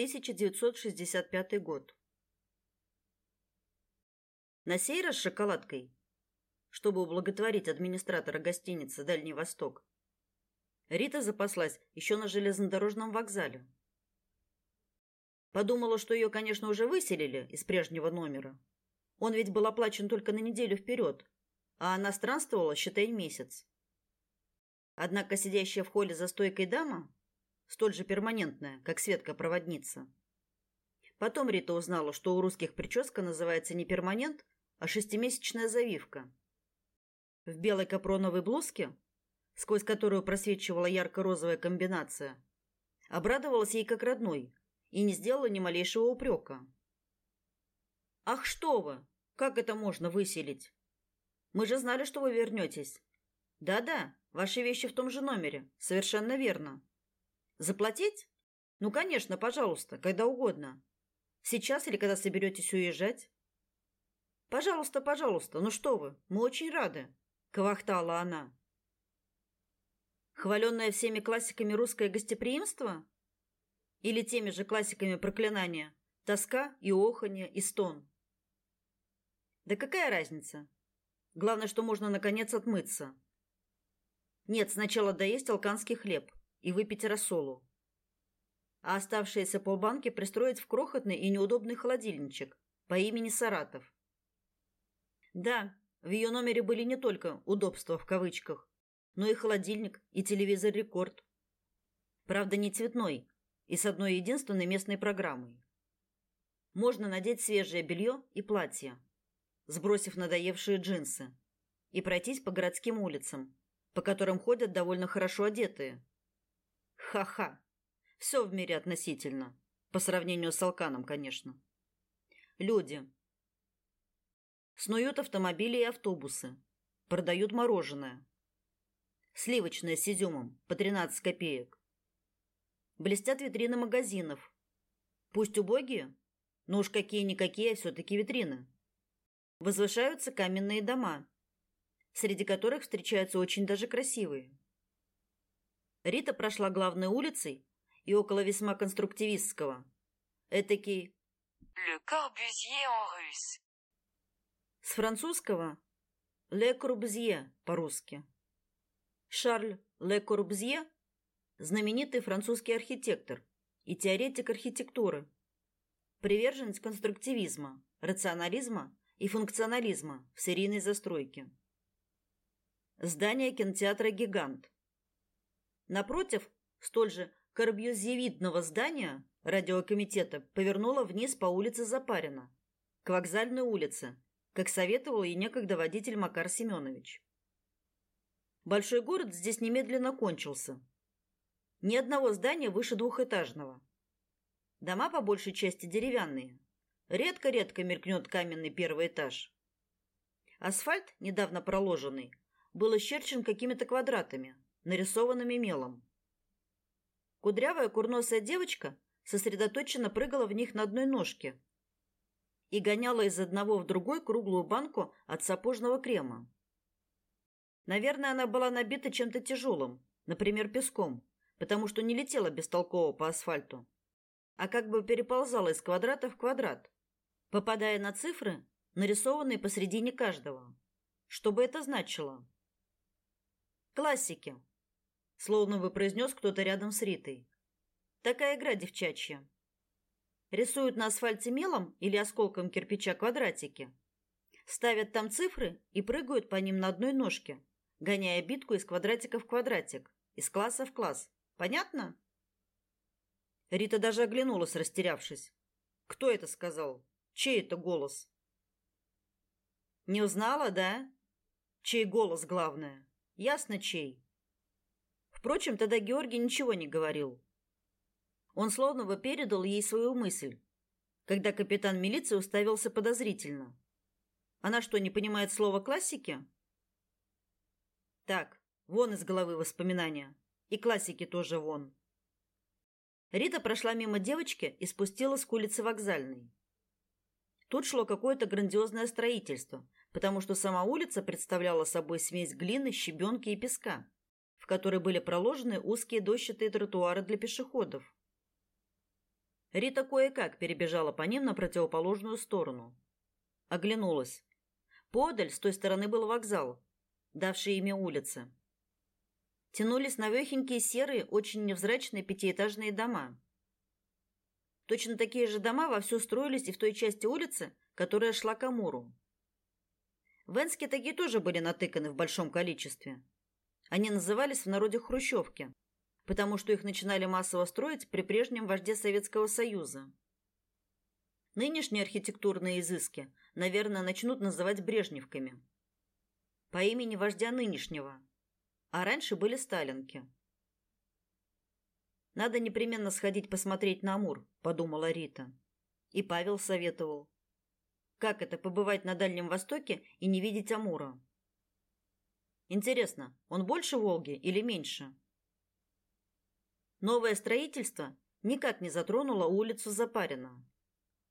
1965 год. На сей раз шоколадкой, чтобы ублаготворить администратора гостиницы «Дальний Восток», Рита запаслась еще на железнодорожном вокзале. Подумала, что ее, конечно, уже выселили из прежнего номера. Он ведь был оплачен только на неделю вперед, а она странствовала, считай, месяц. Однако сидящая в холле за стойкой дама, столь же перманентная, как Светка-проводница. Потом Рита узнала, что у русских прическа называется не перманент, а шестимесячная завивка. В белой капроновой блузке, сквозь которую просвечивала ярко-розовая комбинация, обрадовалась ей как родной и не сделала ни малейшего упрека. «Ах, что вы! Как это можно выселить? Мы же знали, что вы вернетесь. Да-да, ваши вещи в том же номере. Совершенно верно. Заплатить? Ну, конечно, пожалуйста, когда угодно. Сейчас или когда соберетесь уезжать? Пожалуйста, пожалуйста, ну что вы, мы очень рады, квахтала она. Хваленное всеми классиками русское гостеприимство? Или теми же классиками проклинания? Тоска и оханье и стон? Да какая разница? Главное, что можно наконец отмыться. Нет, сначала доесть алканский хлеб и выпить рассолу. А оставшиеся полбанки пристроить в крохотный и неудобный холодильничек по имени Саратов. Да, в ее номере были не только удобства в кавычках, но и холодильник, и телевизор «Рекорд». Правда, не цветной и с одной единственной местной программой. Можно надеть свежее белье и платье, сбросив надоевшие джинсы, и пройтись по городским улицам, по которым ходят довольно хорошо одетые. Ха-ха. Все в мире относительно, по сравнению с Алканом, конечно. Люди. Снуют автомобили и автобусы, продают мороженое. Сливочное с изюмом по 13 копеек. Блестят витрины магазинов. Пусть убогие, но уж какие-никакие, а все-таки витрины. Возвышаются каменные дома, среди которых встречаются очень даже красивые. Рита прошла главной улицей и около весьма конструктивистского. Этакий Le Corbusier en russe. С французского Le Corbusier по-русски. Шарль Ле Корбузье – знаменитый французский архитектор и теоретик архитектуры, приверженец конструктивизма, рационализма и функционализма в серийной застройке. Здание кинотеатра «Гигант». Напротив, столь же корбьюзевидного здания радиокомитета повернуло вниз по улице Запарина, к вокзальной улице, как советовал ей некогда водитель Макар Семенович. Большой город здесь немедленно кончился. Ни одного здания выше двухэтажного. Дома по большей части деревянные. Редко-редко мелькнет каменный первый этаж. Асфальт, недавно проложенный, был исчерчен какими-то квадратами, нарисованными мелом. Кудрявая курносая девочка сосредоточенно прыгала в них на одной ножке и гоняла из одного в другой круглую банку от сапожного крема. Наверное, она была набита чем-то тяжелым, например, песком, потому что не летела бестолково по асфальту, а как бы переползала из квадрата в квадрат, попадая на цифры, нарисованные посредине каждого. Что бы это значило? Классики. Словно бы произнес кто-то рядом с Ритой. Такая игра девчачья. Рисуют на асфальте мелом или осколком кирпича квадратики. Ставят там цифры и прыгают по ним на одной ножке, гоняя битку из квадратика в квадратик, из класса в класс. Понятно? Рита даже оглянулась, растерявшись. Кто это сказал? Чей это голос? Не узнала, да? Чей голос главное? Ясно, чей. Впрочем, тогда Георгий ничего не говорил. Он словно бы передал ей свою мысль, когда капитан милиции уставился подозрительно. Она что, не понимает слова классики? Так, вон из головы воспоминания. И классики тоже вон. Рита прошла мимо девочки и спустилась к улице Вокзальной. Тут шло какое-то грандиозное строительство, потому что сама улица представляла собой смесь глины, щебенки и песка, в которой были проложены узкие дощатые тротуары для пешеходов. Рита кое-как перебежала по ним на противоположную сторону. Оглянулась. Подаль с той стороны был вокзал, давший имя улице. Тянулись навехенькие серые, очень невзрачные пятиэтажные дома. Точно такие же дома вовсю строились и в той части улицы, которая шла к Амуру. В Энске такие тоже были натыканы в большом количестве. Они назывались в народе хрущевки, потому что их начинали массово строить при прежнем вожде Советского Союза. Нынешние архитектурные изыски, наверное, начнут называть брежневками. По имени вождя нынешнего. А раньше были сталинки. Надо непременно сходить посмотреть на Амур, подумала Рита. И Павел советовал. Как это побывать на Дальнем Востоке и не видеть Амура? Интересно, он больше Волги или меньше? Новое строительство никак не затронуло улицу Запарина.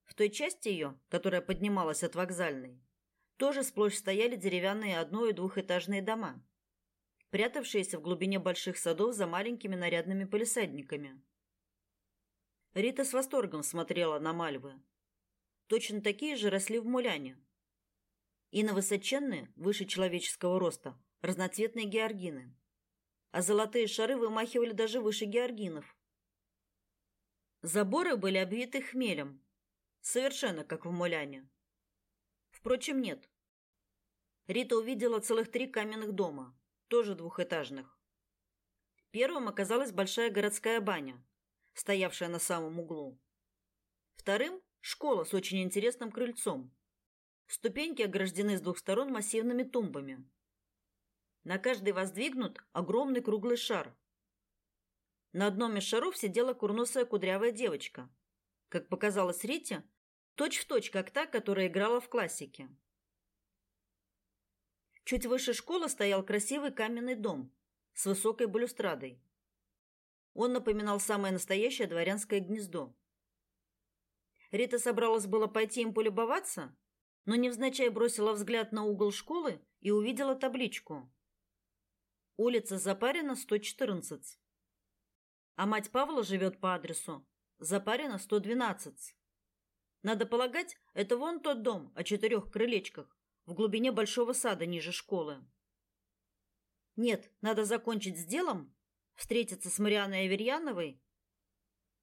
В той части ее, которая поднималась от вокзальной, тоже сплошь стояли деревянные одно- и двухэтажные дома, прятавшиеся в глубине больших садов за маленькими нарядными полисадниками. Рита с восторгом смотрела на мальвы, точно такие же росли в Муляне. И на высоченные, выше человеческого роста, разноцветные георгины. А золотые шары вымахивали даже выше георгинов. Заборы были обвиты хмелем, совершенно как в Муляне. Впрочем, нет. Рита увидела целых три каменных дома, тоже двухэтажных. Первым оказалась большая городская баня, стоявшая на самом углу. Вторым Школа с очень интересным крыльцом. Ступеньки ограждены с двух сторон массивными тумбами. На каждой воздвигнут огромный круглый шар. На одном из шаров сидела курносая кудрявая девочка. Как показалось Рите, точь-в-точь, как та, которая играла в классике. Чуть выше школы стоял красивый каменный дом с высокой балюстрадой. Он напоминал самое настоящее дворянское гнездо. Рита собралась было пойти им полюбоваться, но невзначай бросила взгляд на угол школы и увидела табличку. Улица Запарина, 114. А мать Павла живет по адресу Запарина, 112. Надо полагать, это вон тот дом о четырех крылечках в глубине большого сада ниже школы. Нет, надо закончить с делом, встретиться с Марианной Аверьяновой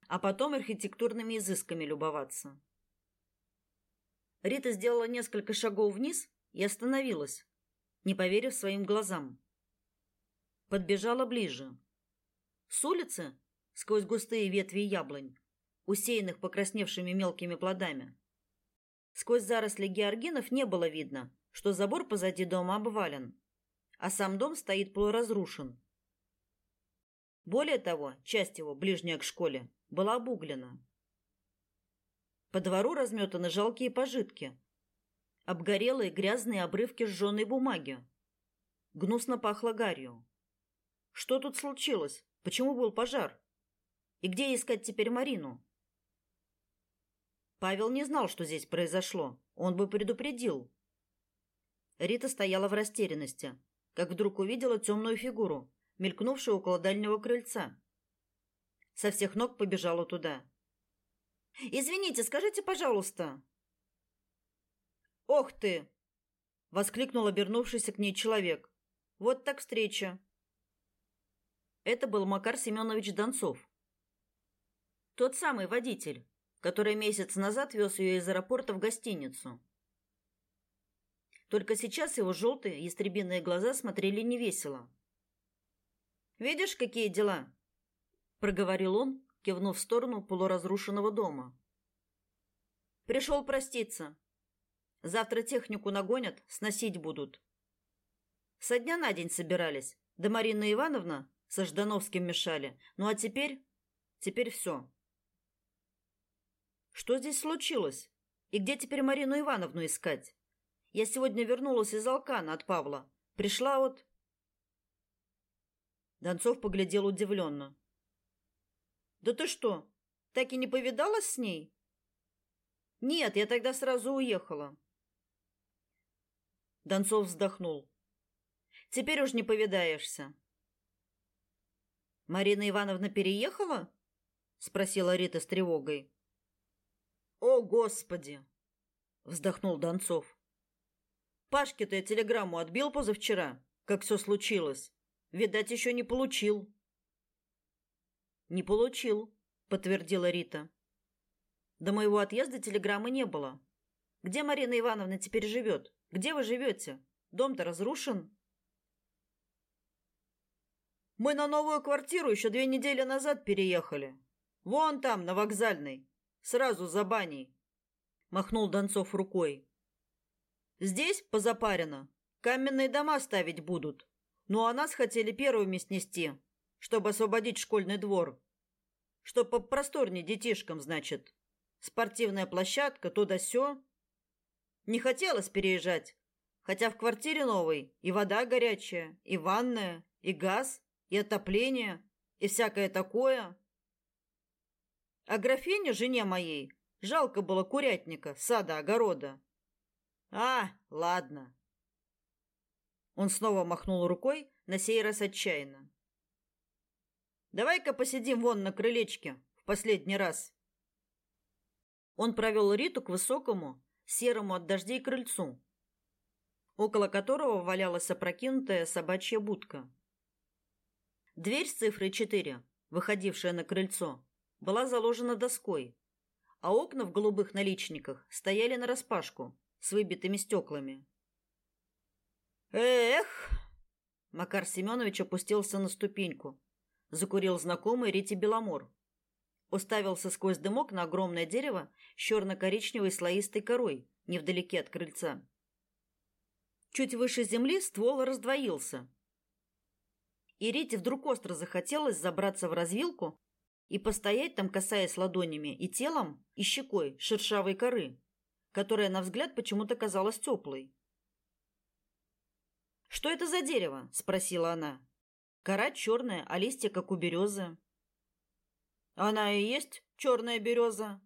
а потом архитектурными изысками любоваться. Рита сделала несколько шагов вниз и остановилась, не поверив своим глазам. Подбежала ближе. С улицы, сквозь густые ветви яблонь, усеянных покрасневшими мелкими плодами, сквозь заросли георгинов не было видно, что забор позади дома обвален, а сам дом стоит полуразрушен. Более того, часть его, ближняя к школе, была обуглена. По двору разметаны жалкие пожитки, обгорелые грязные обрывки сжженной бумаги. Гнусно пахло гарью. Что тут случилось? Почему был пожар? И где искать теперь Марину? Павел не знал, что здесь произошло. Он бы предупредил. Рита стояла в растерянности, как вдруг увидела темную фигуру, мелькнувшую около дальнего крыльца со всех ног побежала туда. Извините, скажите, пожалуйста. Ох ты, воскликнул обернувшийся к ней человек. Вот так встреча. Это был Макар Семенович Донцов. Тот самый водитель, который месяц назад вез ее из аэропорта в гостиницу. Только сейчас его желтые ястребиные глаза смотрели невесело. Видишь, какие дела? проговорил он, кивнув в сторону полуразрушенного дома. Пришел проститься. Завтра технику нагонят, сносить будут. Со дня на день собирались. Да Марина Ивановна со Ждановским мешали. Ну а теперь... Теперь все. Что здесь случилось? И где теперь Марину Ивановну искать? Я сегодня вернулась из Алкана от Павла. Пришла вот... Донцов поглядел удивленно. Да ты что, так и не повидалась с ней? Нет, я тогда сразу уехала. Донцов вздохнул. Теперь уж не повидаешься. Марина Ивановна переехала? спросила Рита с тревогой. О, Господи! Вздохнул Донцов. Пашке-то я телеграмму отбил позавчера, как все случилось. Видать, еще не получил. Не получил, подтвердила Рита. До моего отъезда телеграммы не было. Где Марина Ивановна теперь живет? Где вы живете? Дом-то разрушен. Мы на новую квартиру еще две недели назад переехали. Вон там, на вокзальной, сразу за баней. Махнул Донцов рукой. Здесь, позапарено, каменные дома ставить будут. Ну а нас хотели первыми снести, чтобы освободить школьный двор. Чтоб попросторнее детишкам, значит. Спортивная площадка, то да сё. Не хотелось переезжать, хотя в квартире новой и вода горячая, и ванная, и газ, и отопление, и всякое такое. А графине, жене моей, жалко было курятника, сада, огорода. А, ладно. Он снова махнул рукой, на сей раз отчаянно. Давай-ка посидим вон на крылечке в последний раз. Он провел Риту к высокому, серому от дождей крыльцу, около которого валялась опрокинутая собачья будка. Дверь с цифрой 4, выходившая на крыльцо, была заложена доской, а окна в голубых наличниках стояли нараспашку с выбитыми стеклами. Эх! Макар Семенович опустился на ступеньку, закурил знакомый Рите Беломор, уставился сквозь дымок на огромное дерево с черно-коричневой слоистой корой невдалеке от крыльца. Чуть выше земли ствол раздвоился. И Рите вдруг остро захотелось забраться в развилку и постоять там, касаясь ладонями и телом, и щекой шершавой коры, которая, на взгляд, почему-то казалась теплой. «Что это за дерево?» – спросила она. «Кора черная, а листья, как у березы». Она и есть черная береза,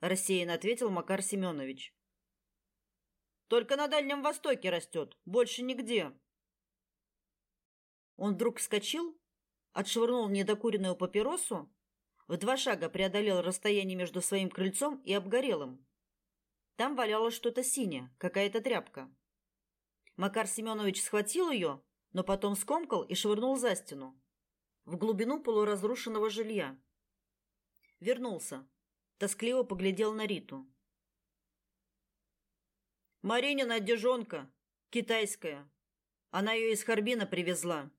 рассеянно ответил Макар Семенович. Только на Дальнем Востоке растет, больше нигде. Он вдруг вскочил, отшвырнул недокуренную папиросу, в два шага преодолел расстояние между своим крыльцом и обгорелым. Там валялось что-то синее, какая-то тряпка. Макар Семенович схватил ее, но потом скомкал и швырнул за стену, в глубину полуразрушенного жилья. Вернулся. Тоскливо поглядел на Риту. Маринина одежонка. Китайская. Она ее из Харбина привезла.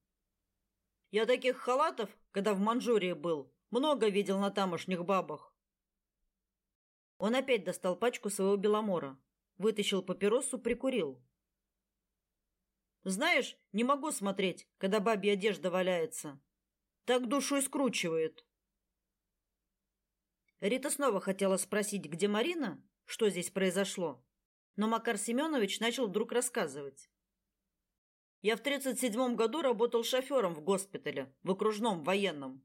Я таких халатов, когда в Манчжурии был, много видел на тамошних бабах. Он опять достал пачку своего беломора, вытащил папиросу, прикурил. Знаешь, не могу смотреть, когда бабья одежда валяется. Так душу и скручивает. Рита снова хотела спросить, где Марина, что здесь произошло, но Макар Семенович начал вдруг рассказывать. Я в 37 году работал шофером в госпитале, в окружном военном.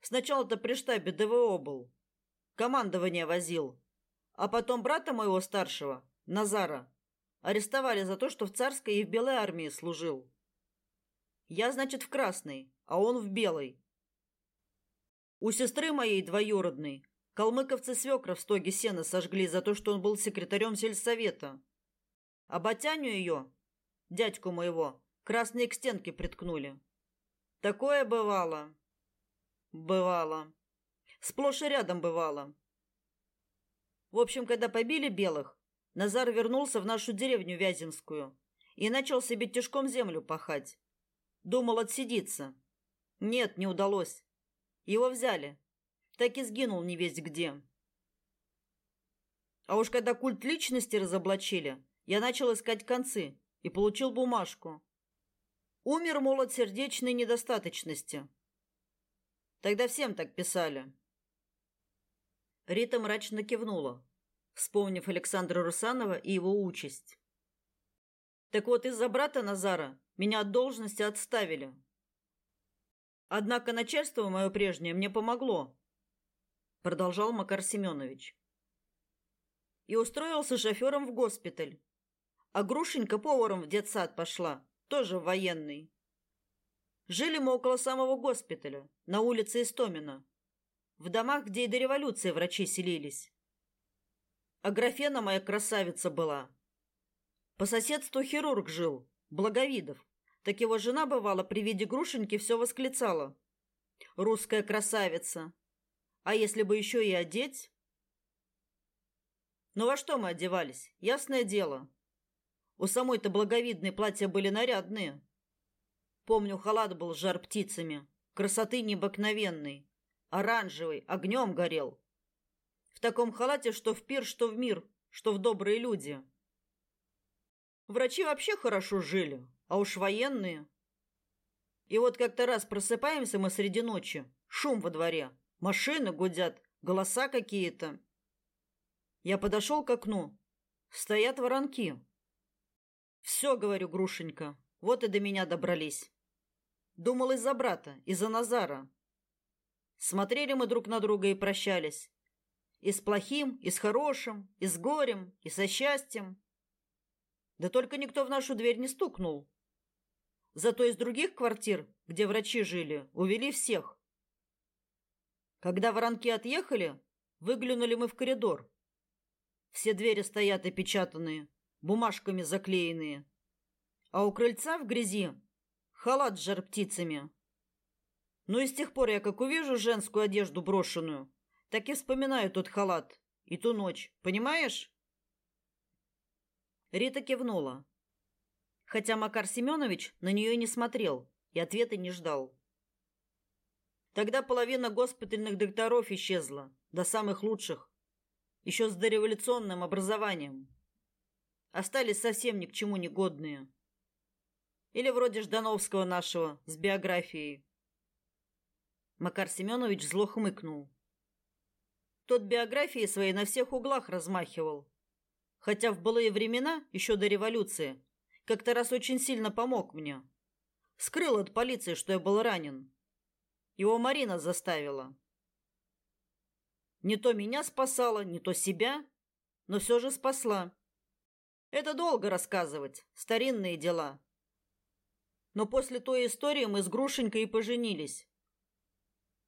Сначала-то при штабе ДВО был. Командование возил. А потом брата моего старшего, Назара, арестовали за то, что в царской и в белой армии служил. Я, значит, в красной, а он в белой. У сестры моей двоюродной калмыковцы свекра в стоге сена сожгли за то, что он был секретарем сельсовета. А батяню ее, дядьку моего, красные к стенке приткнули. Такое бывало. Бывало. Сплошь и рядом бывало. В общем, когда побили белых, Назар вернулся в нашу деревню Вяземскую и начал себе тяжком землю пахать. Думал отсидиться. Нет, не удалось. Его взяли. Так и сгинул не весь где. А уж когда культ личности разоблачили, я начал искать концы и получил бумажку. Умер, мол, от сердечной недостаточности. Тогда всем так писали. Рита мрачно кивнула, вспомнив Александра Русанова и его участь. Так вот, из-за брата Назара меня от должности отставили. Однако начальство мое прежнее мне помогло, продолжал Макар Семенович. И устроился шофером в госпиталь. А Грушенька поваром в детсад пошла, тоже военный. Жили мы около самого госпиталя, на улице Истомина, в домах, где и до революции врачи селились. А графена моя красавица была. По соседству хирург жил, Благовидов. Так его жена, бывала, при виде Грушеньки все восклицала. «Русская красавица! А если бы еще и одеть?» Ну во что мы одевались? Ясное дело. У самой-то благовидной платья были нарядные. Помню, халат был жар птицами, красоты необыкновенной, оранжевый, огнем горел. В таком халате, что в пир, что в мир, что в добрые люди. Врачи вообще хорошо жили, а уж военные. И вот как-то раз просыпаемся мы среди ночи, шум во дворе, машины гудят, голоса какие-то. Я подошел к окну. Стоят воронки. Все, говорю, Грушенька, вот и до меня добрались. Думал из-за брата, из-за Назара. Смотрели мы друг на друга и прощались. И с плохим, и с хорошим, и с горем, и со счастьем. Да только никто в нашу дверь не стукнул. Зато из других квартир, где врачи жили, увели всех. Когда воронки отъехали, выглянули мы в коридор. Все двери стоят опечатанные, бумажками заклеенные. А у крыльца в грязи халат с жар-птицами. Ну и с тех пор я как увижу женскую одежду брошенную, так и вспоминаю тот халат и ту ночь, понимаешь? Рита кивнула. Хотя Макар Семенович на нее не смотрел и ответа не ждал. Тогда половина госпитальных докторов исчезла, до самых лучших еще с дореволюционным образованием. Остались совсем ни к чему не годные. Или вроде Ждановского нашего с биографией. Макар Семенович зло хмыкнул. Тот биографии своей на всех углах размахивал. Хотя в былые времена, еще до революции, как-то раз очень сильно помог мне. Скрыл от полиции, что я был ранен. Его Марина заставила. Не то меня спасала, не то себя, но все же спасла. Это долго рассказывать, старинные дела. Но после той истории мы с Грушенькой и поженились.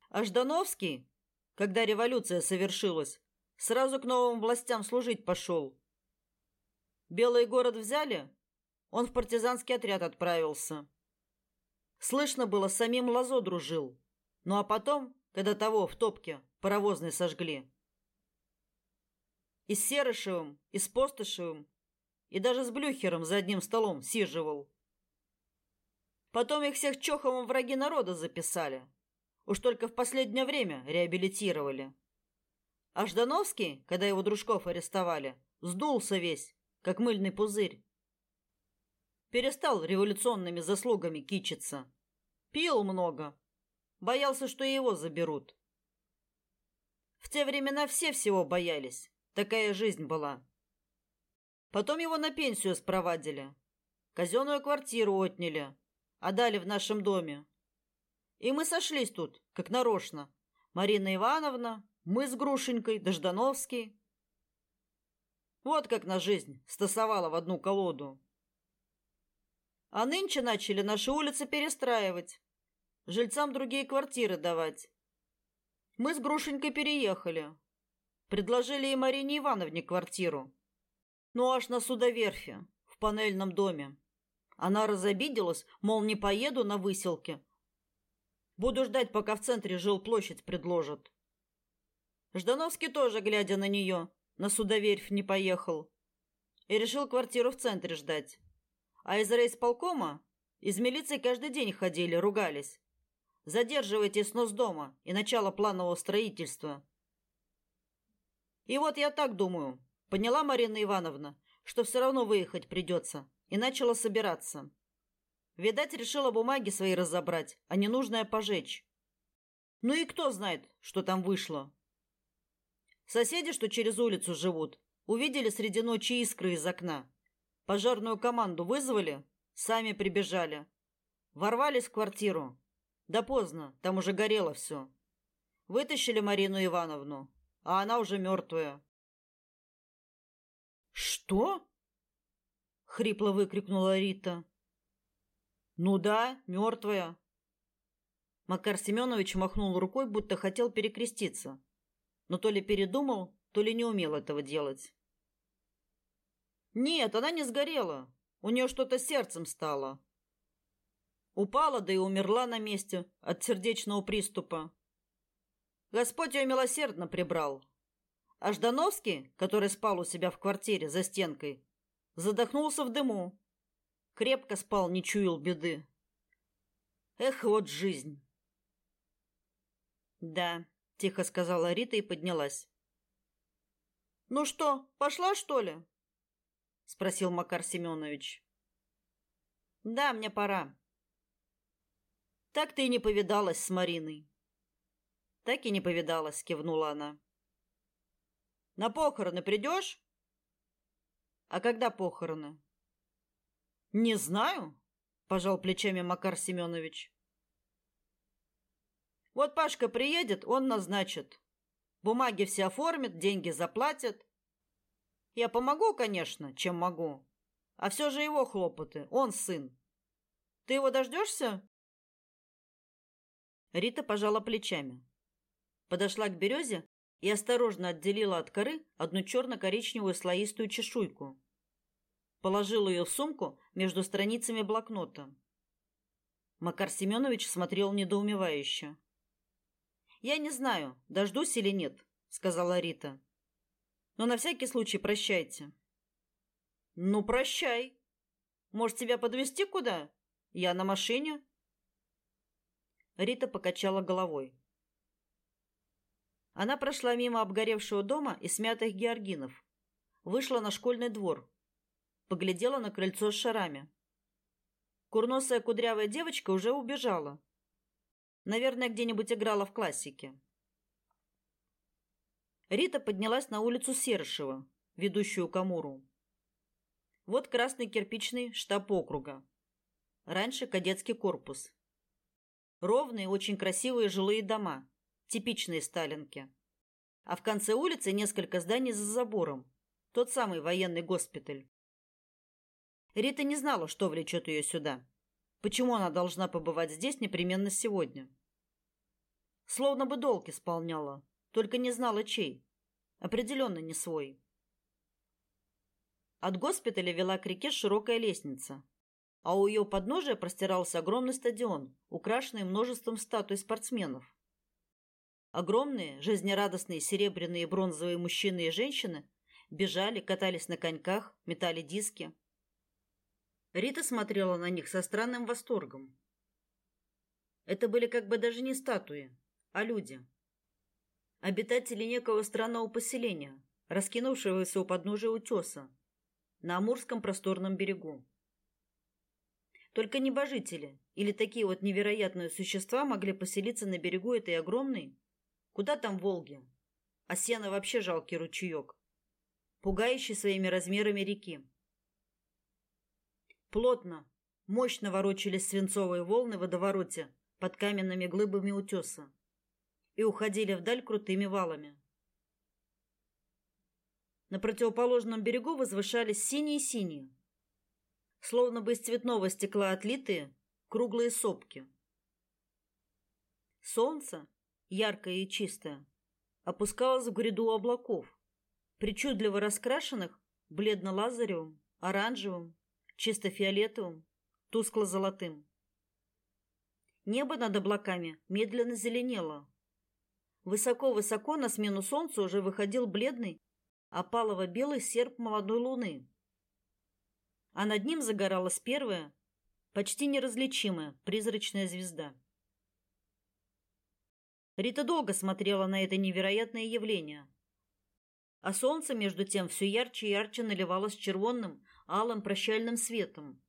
А Ждановский, когда революция совершилась, сразу к новым властям служить пошел. Белый город взяли, он в партизанский отряд отправился. Слышно было, самим Лазо дружил. Ну а потом, когда того в топке паровозной сожгли. И с Серышевым, и с Постышевым, и даже с Блюхером за одним столом сиживал. Потом их всех чоховым враги народа записали. Уж только в последнее время реабилитировали. А Ждановский, когда его дружков арестовали, сдулся весь, как мыльный пузырь. Перестал революционными заслугами кичиться. Пил много. Боялся, что его заберут. В те времена все всего боялись. Такая жизнь была. Потом его на пенсию спровадили. Казенную квартиру отняли, а дали в нашем доме. И мы сошлись тут, как нарочно. Марина Ивановна, мы с Грушенькой, Дождановский. Вот как на жизнь стасовала в одну колоду. А нынче начали наши улицы перестраивать, жильцам другие квартиры давать. Мы с Грушенькой переехали. Предложили и Марине Ивановне квартиру. Ну, аж на судоверфи, в панельном доме. Она разобиделась, мол, не поеду на выселке. Буду ждать, пока в центре жилплощадь предложат. Ждановский тоже, глядя на нее, на судоверфь не поехал. И решил квартиру в центре ждать. А из рейсполкома из милиции каждый день ходили, ругались. Задерживайте снос дома и начало планового строительства. И вот я так думаю. Поняла Марина Ивановна, что все равно выехать придется, и начала собираться. Видать, решила бумаги свои разобрать, а ненужное пожечь. Ну и кто знает, что там вышло. Соседи, что через улицу живут, увидели среди ночи искры из окна. Пожарную команду вызвали, сами прибежали. Ворвались в квартиру, да поздно, там уже горело все. Вытащили Марину Ивановну, а она уже мертвая. Что? хрипло выкрикнула Рита. Ну да, мертвая. Макар Семенович махнул рукой, будто хотел перекреститься, но то ли передумал, то ли не умел этого делать. Нет, она не сгорела. У нее что-то сердцем стало. Упала, да и умерла на месте от сердечного приступа. Господь ее милосердно прибрал. А Ждановский, который спал у себя в квартире за стенкой, задохнулся в дыму. Крепко спал, не чуял беды. Эх, вот жизнь. Да, тихо сказала Рита и поднялась. Ну что, пошла, что ли? спросил Макар Семенович. Да, мне пора. Так ты и не повидалась с Мариной. Так и не повидалась, кивнула она. На похороны придешь? А когда похороны? Не знаю, пожал плечами Макар Семенович. Вот Пашка приедет, он назначит. Бумаги все оформит, деньги заплатит. Я помогу, конечно, чем могу. А все же его хлопоты, он сын. Ты его дождешься? Рита пожала плечами. Подошла к березе и осторожно отделила от коры одну черно-коричневую слоистую чешуйку. Положила ее в сумку между страницами блокнота. Макар Семенович смотрел недоумевающе. «Я не знаю, дождусь или нет», — сказала Рита. «Но на всякий случай прощайте». «Ну, прощай. Может, тебя подвезти куда? Я на машине». Рита покачала головой. Она прошла мимо обгоревшего дома и смятых георгинов, вышла на школьный двор, поглядела на крыльцо с шарами. Курносая кудрявая девочка уже убежала. Наверное, где-нибудь играла в классике. Рита поднялась на улицу Серышева, ведущую к Амуру. Вот красный кирпичный штаб округа. Раньше кадетский корпус. Ровные, очень красивые жилые дома, типичные сталинки. А в конце улицы несколько зданий за забором. Тот самый военный госпиталь. Рита не знала, что влечет ее сюда. Почему она должна побывать здесь непременно сегодня? Словно бы долг исполняла, только не знала чей. Определенно не свой. От госпиталя вела к реке широкая лестница, а у ее подножия простирался огромный стадион, украшенный множеством статуй спортсменов. Огромные, жизнерадостные серебряные и бронзовые мужчины и женщины бежали, катались на коньках, метали диски. Рита смотрела на них со странным восторгом. Это были как бы даже не статуи, а люди. Обитатели некого странного поселения, раскинувшегося у подножия утеса, на Амурском просторном берегу. Только небожители или такие вот невероятные существа могли поселиться на берегу этой огромной, куда там Волги, а сено вообще жалкий ручеек, пугающий своими размерами реки. Плотно, мощно ворочались свинцовые волны в водовороте под каменными глыбами утеса и уходили вдаль крутыми валами. На противоположном берегу возвышались синие-синие, словно бы из цветного стекла отлитые круглые сопки. Солнце, яркое и чистое, опускалось в гряду облаков, причудливо раскрашенных бледно-лазаревым, оранжевым, чисто фиолетовым, тускло-золотым. Небо над облаками медленно зеленело. Высоко-высоко на смену солнцу уже выходил бледный, опалово-белый серп молодой луны а над ним загоралась первая, почти неразличимая призрачная звезда. Рита долго смотрела на это невероятное явление. А солнце между тем все ярче и ярче наливалось червонным, алым прощальным светом.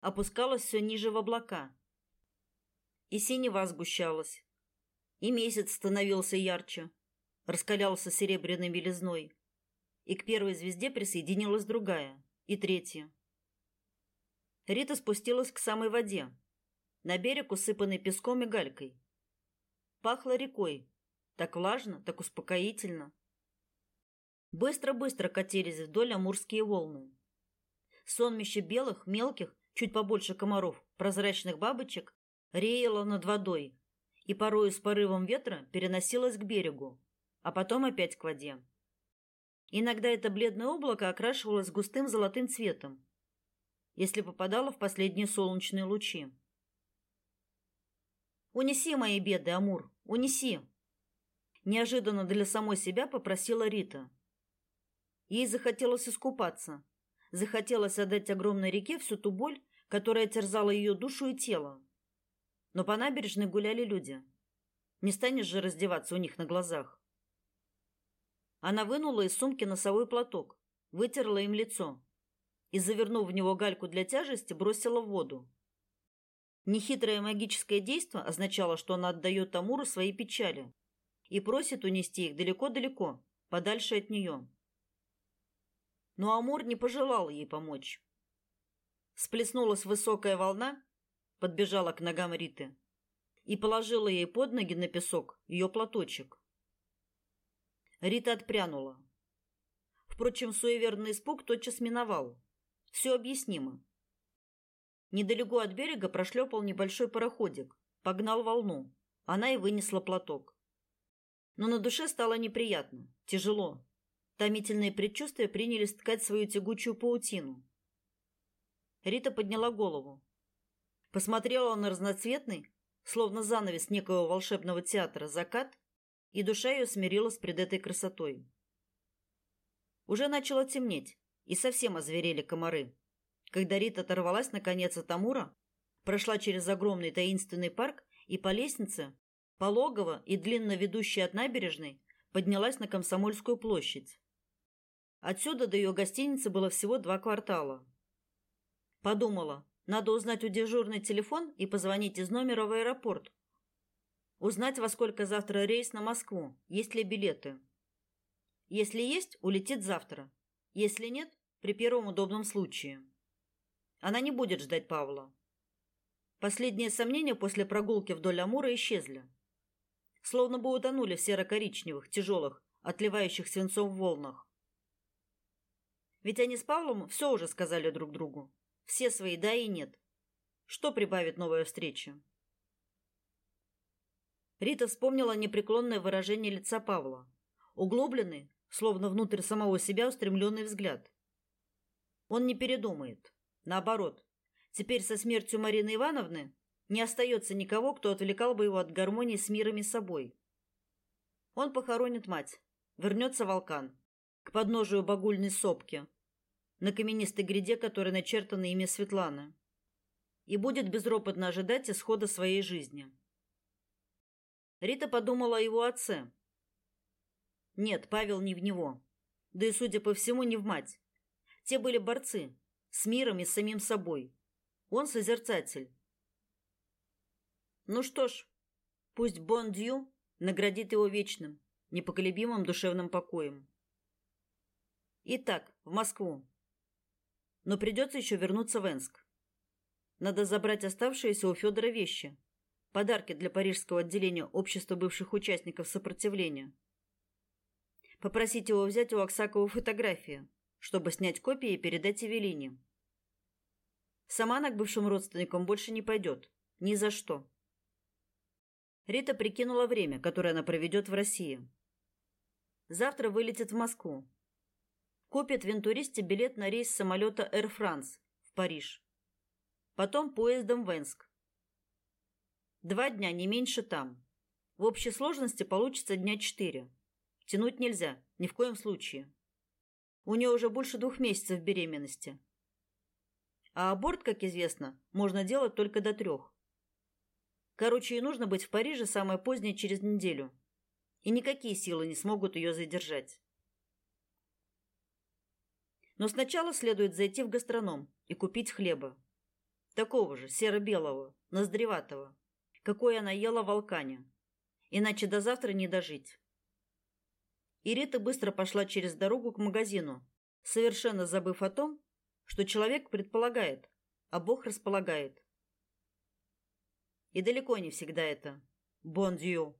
Опускалось все ниже в облака. И синева сгущалась. И месяц становился ярче, раскалялся серебряной белизной. И к первой звезде присоединилась другая, и третья. Рита спустилась к самой воде. На берег, усыпанный песком и галькой. Пахло рекой. Так влажно, так успокоительно. Быстро-быстро катились вдоль амурские волны. Сонмище белых, мелких, чуть побольше комаров, прозрачных бабочек реяло над водой и порою с порывом ветра переносилось к берегу, а потом опять к воде. Иногда это бледное облако окрашивалось густым золотым цветом, если попадало в последние солнечные лучи. «Унеси мои беды, Амур, унеси!» Неожиданно для самой себя попросила Рита. Ей захотелось искупаться, захотелось отдать огромной реке всю ту боль, которая терзала ее душу и тело. Но по набережной гуляли люди. Не станешь же раздеваться у них на глазах. Она вынула из сумки носовой платок, вытерла им лицо и, завернув в него гальку для тяжести, бросила в воду. Нехитрое магическое действие означало, что она отдает Амуру свои печали и просит унести их далеко-далеко, подальше от нее. Но Амур не пожелал ей помочь. Сплеснулась высокая волна, подбежала к ногам Риты и положила ей под ноги на песок ее платочек. Рита отпрянула. Впрочем, суеверный испуг тотчас миновал. Все объяснимо. Недалеко от берега прошлепал небольшой пароходик, погнал волну. Она и вынесла платок. Но на душе стало неприятно, тяжело. Томительные предчувствия принялись ткать свою тягучую паутину. Рита подняла голову. Посмотрела на разноцветный, словно занавес некоего волшебного театра, закат и душа ее смирилась пред этой красотой. Уже начало темнеть, и совсем озверели комары. Когда Рита оторвалась наконец от Амура, прошла через огромный таинственный парк и по лестнице, пологово и длинно ведущей от набережной, поднялась на Комсомольскую площадь. Отсюда до ее гостиницы было всего два квартала. Подумала, надо узнать у дежурный телефон и позвонить из номера в аэропорт, Узнать, во сколько завтра рейс на Москву, есть ли билеты. Если есть, улетит завтра. Если нет, при первом удобном случае. Она не будет ждать Павла. Последние сомнения после прогулки вдоль Амура исчезли. Словно бы утонули в серо-коричневых, тяжелых, отливающих свинцом волнах. Ведь они с Павлом все уже сказали друг другу. Все свои «да» и «нет». Что прибавит новая встреча? Рита вспомнила непреклонное выражение лица Павла, углубленный, словно внутрь самого себя устремленный взгляд. Он не передумает. Наоборот, теперь со смертью Марины Ивановны не остается никого, кто отвлекал бы его от гармонии с миром и собой. Он похоронит мать, вернется в Алкан, к подножию багульной сопки, на каменистой гряде, которой начертано имя Светланы, и будет безропотно ожидать исхода своей жизни. Рита подумала о его отце. Нет, Павел не в него. Да и, судя по всему, не в мать. Те были борцы с миром и с самим собой. Он созерцатель. Ну что ж, пусть Бондью наградит его вечным, непоколебимым душевным покоем. Итак, в Москву. Но придется еще вернуться в Энск. Надо забрать оставшиеся у Федора вещи подарки для парижского отделения общества бывших участников сопротивления. Попросить его взять у Аксакова фотографии, чтобы снять копии и передать Эвелине. Сама она к бывшим родственникам больше не пойдет. Ни за что. Рита прикинула время, которое она проведет в России. Завтра вылетит в Москву. Купит в Интуристе билет на рейс самолета Air France в Париж. Потом поездом в Энск. Два дня, не меньше там. В общей сложности получится дня четыре. Тянуть нельзя, ни в коем случае. У нее уже больше двух месяцев беременности. А аборт, как известно, можно делать только до трех. Короче, ей нужно быть в Париже самое позднее через неделю. И никакие силы не смогут ее задержать. Но сначала следует зайти в гастроном и купить хлеба. Такого же, серо-белого, ноздреватого какой она ела в Алкане. Иначе до завтра не дожить. И Рита быстро пошла через дорогу к магазину, совершенно забыв о том, что человек предполагает, а Бог располагает. И далеко не всегда это. Бон дью.